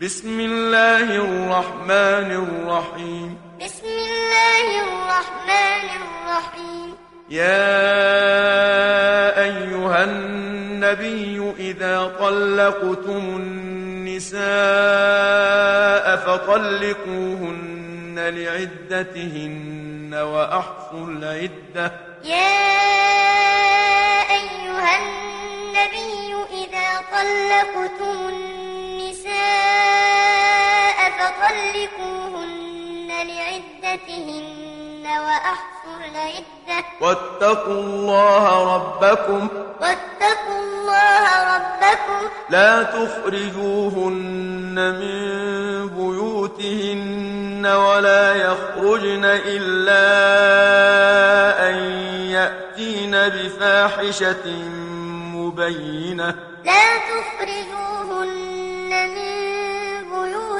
بسم الله الرحمن الرحيم. بسم الله الرحمن الرحيم. يا أيها النبي إذا طلقتم النساء فطلقوهن لعدتهن وأحصوا العدة. يا أيها النبي إذا طلقتم النساء فطلقوهن لعدتهن وأحصوا العدة واتقوا الله ربكم واتقوا الله ربكم لا تخرجوهن من بيوتهن ولا يخرجن إلا أن يأتين بفاحشة مبينة لا تخرجوهن من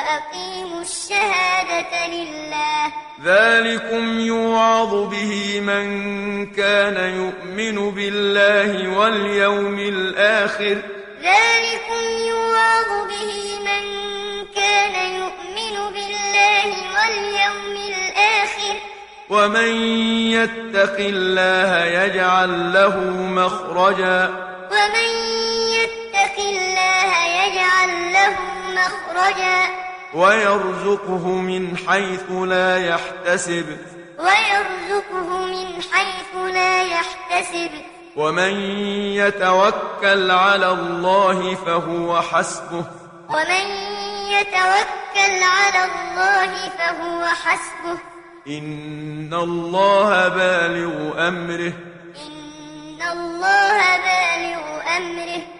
وأقيموا الشهادة لله. ذلكم يوعظ به من كان يؤمن بالله واليوم الآخر. ذلكم يوعظ به من كان يؤمن بالله واليوم الآخر. ومن يتق الله يجعل له مخرجا. ومن يتق الله يجعل له مخرجا. ويرزقه من حيث لا يحتسب. ويرزقه من حيث لا يحتسب. ومن يتوكل على الله فهو حسبه. ومن يتوكل على الله فهو حسبه. إن الله بالغ أمره. إن الله بالغ أمره.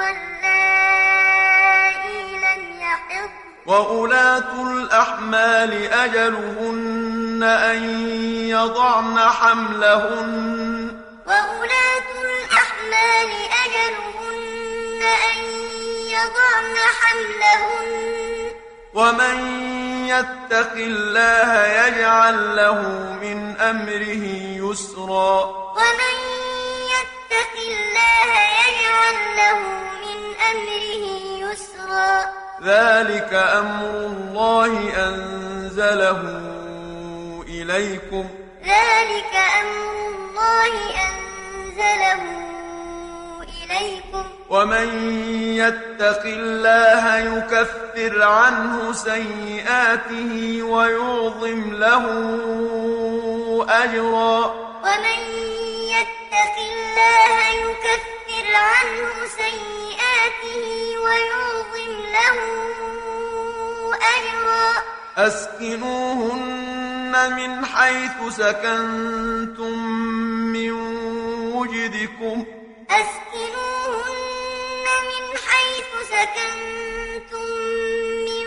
واللائي لم يحض. وأولاة الأحمال أجلهن أن يضعن حملهن. وأولاة الأحمال أجلهن أن يضعن حملهن. ومن يتق الله يجعل له من أمره يسرا. ومن يتق الله يجعل له أمره يسرا. ذلك أمر الله أنزله إليكم. ذلك أمر الله أنزله إليكم. ومن يتق الله يكفر عنه سيئاته ويعظم له أجرا. ومن يتق الله يكفر عنه سيئاته ويعظم له أجرا. أسكنوهن من حيث سكنتم من وجدكم. أسكنوهن من حيث سكنتم من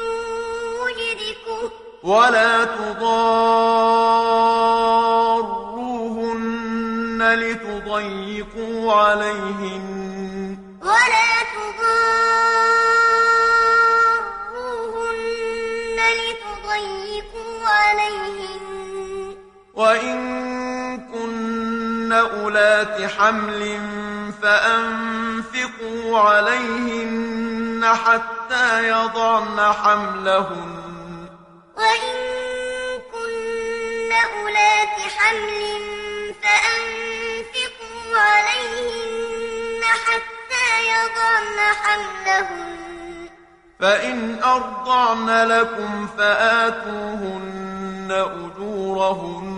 وجدكم. ولا تضاروهن لتضيقوا عليهن. ولا تضاروهن لتضيقوا عليهن. وإن كن أولات حمل فأنفقوا عليهن حتى يضعن حملهن. وإن كن أولات حمل فأنفقوا عليهن حتى يضعن حملهن فإن أرضعن لكم فآتوهن أجورهن.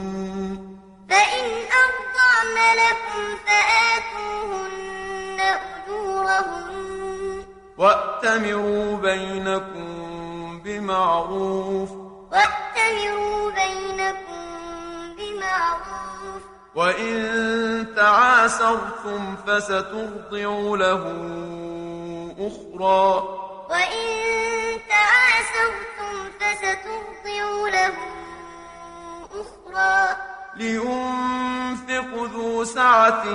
فإن أرضعن لكم فآتوهن أجورهن. وأتمروا بينكم بمعروف. وأتمروا بينكم بمعروف. وإن تعاسرتم فسترضع له أخرى. وإن تعاسرتم فسترضع له أخرى. لينفق ذو سعة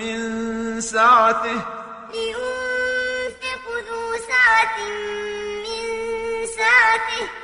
من سعته. لينفق ذو سعة من سعته.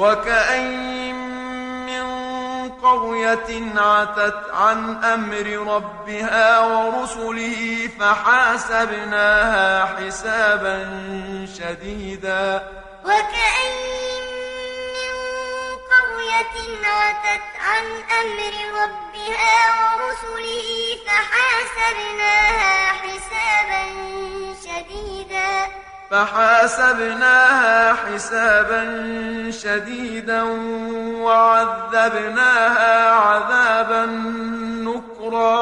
وكأين من قرية عتت عن أمر ربها ورسله فحاسبناها حسابا شديدا. وكأين من عتت عن أمر ربها ورسله فحاسبناها حسابا شديدا. فحاسبناها حسابا شديدا وعذبناها عذابا نكرا.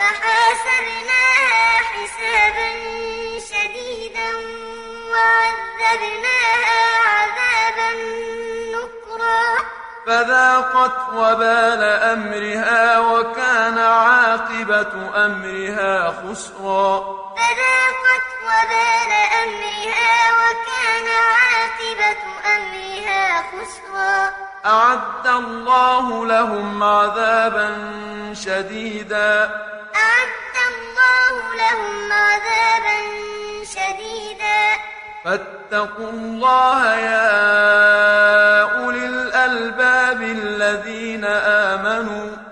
فحاسبناها حسابا شديدا وعذبناها عذابا نكرا. فذاقت وبال أمرها وكان عاقبة أمرها خسرا. فذاقت وبال أمرها وكان عاقبة أمرها خسرا. أعد الله لهم عذابا شديدا. أعد الله لهم عذابا شديدا. فاتقوا الله يا أولي الألباب الذين آمنوا.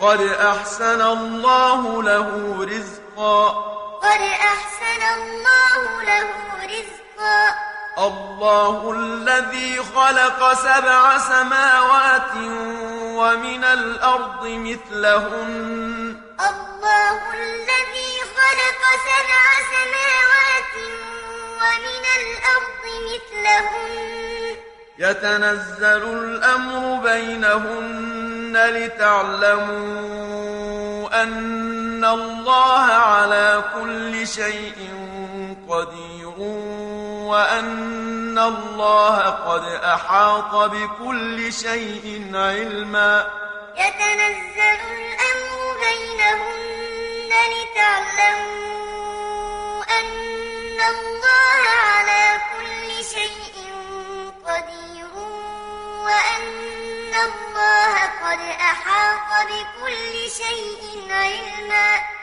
قد أحسن الله له رزقا. قد أحسن الله له رزقا. الله الذي خلق سبع سماوات ومن الأرض مثلهن. الله الذي خلق سبع سماوات ومن الأرض مثلهن. يتنزل الأمر بينهن. لتعلموا أن الله على كل شيء قدير وأن الله قد أحاط بكل شيء علما. يتنزل الأمر بينهن لتعلموا أن الله على كل شيء قدير وأن الله قد أحاط بكل شيء علما